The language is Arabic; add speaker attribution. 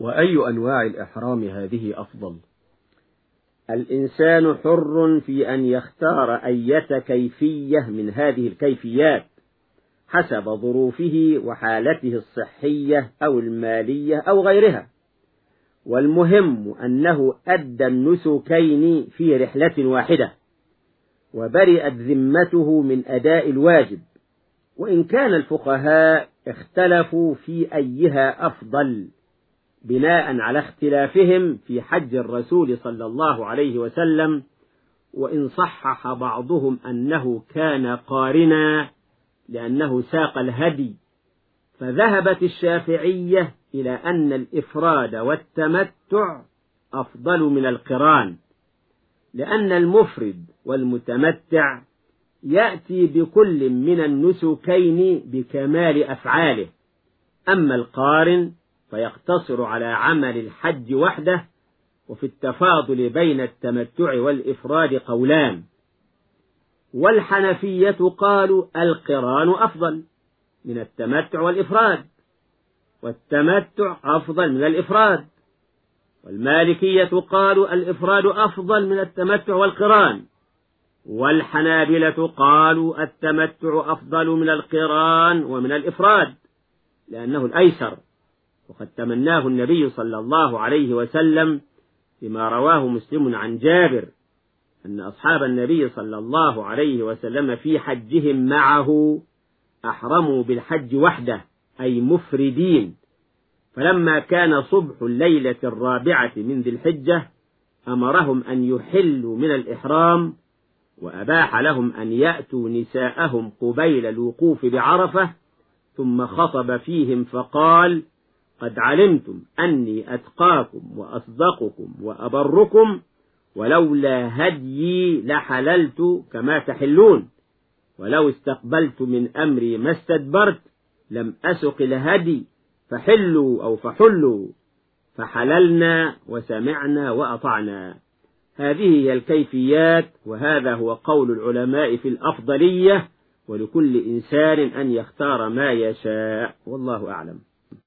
Speaker 1: وأي أنواع الإحرام هذه أفضل؟
Speaker 2: الإنسان حر في أن يختار أية كيفية من هذه الكيفيات حسب ظروفه وحالته الصحية أو المالية أو غيرها. والمهم أنه أدى النسكين في رحلة واحدة وبرئت ذمته من أداء الواجب وإن كان الفقهاء اختلفوا في أيها أفضل. بناء على اختلافهم في حج الرسول صلى الله عليه وسلم وإن صحح بعضهم أنه كان قارنا لأنه ساق الهدي. فذهبت الشافعية إلى أن الإفراد والتمتع أفضل من القران لأن المفرد والمتمتع يأتي بكل من النسكين بكمال أفعاله. أما القارن فيقتصر على عمل الحج وحده وفي التفاضل بين التمتع والإفراد قولان. والحنفية قالوا القران أفضل من التمتع والإفراد والتمتع أفضل من الإفراد والمالكية قالوا الإفراد أفضل من التمتع والقران والحنابلة قالوا التمتع أفضل من القران ومن الإفراد لأنه الأيسر. وقد تمناه النبي صلى الله عليه وسلم بما رواه مسلم عن جابر أن أصحاب النبي صلى الله عليه وسلم في حجهم معه أحرموا بالحج وحده أي مفردين. فلما كان صبح الليلة الرابعة من ذي الحجة أمرهم أن يحلوا من الإحرام وأباح لهم أن يأتوا نساءهم قبيل الوقوف بعرفة ثم خطب فيهم فقال قد علمتم أني أتقاكم وأصدقكم وأبركم ولولا هديي لحللت كما تحلون. ولو استقبلت من أمري ما استدبرت لم أسق الهدي فحلوا أو فحلوا. فحللنا وسمعنا وأطعنا. هذه هي الكيفيات وهذا هو قول العلماء في الأفضلية ولكل إنسان أن يختار ما يشاء. والله أعلم.